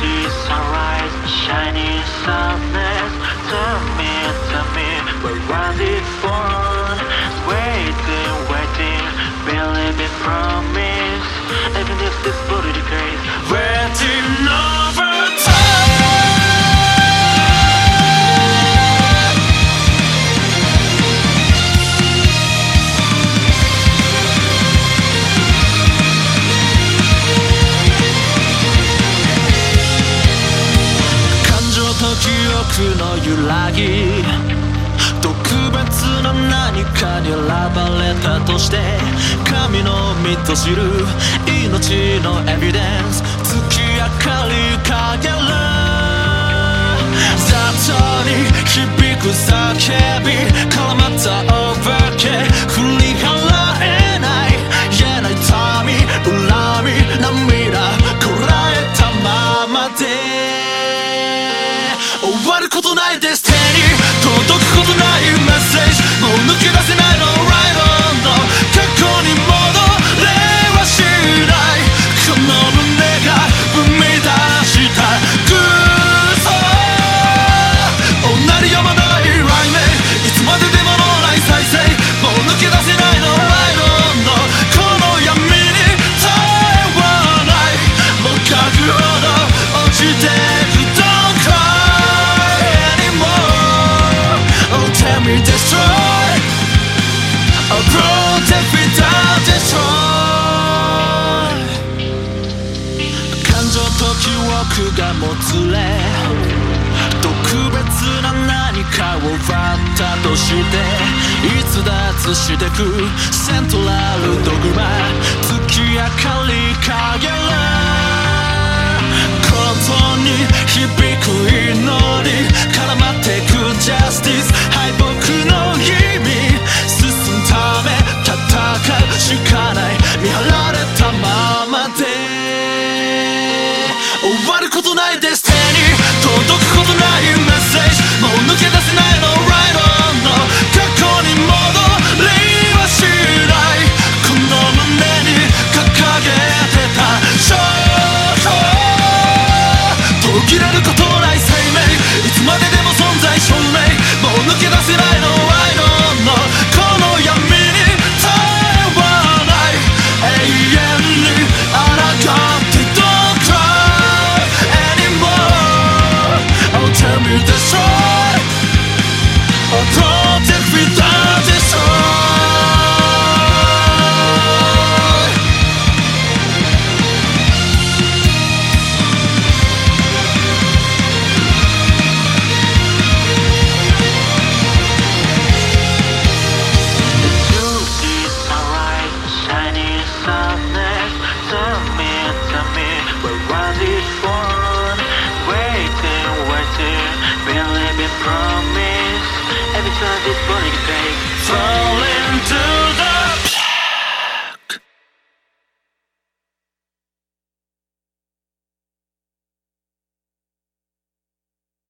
see sunrise, shining sun. 憶の揺らぎ特別な何かに選ばれたとして神の身と知る命のエビデンス月明かりることないです。れ特別な何かを割ったとして逸脱してくセントラル起きれること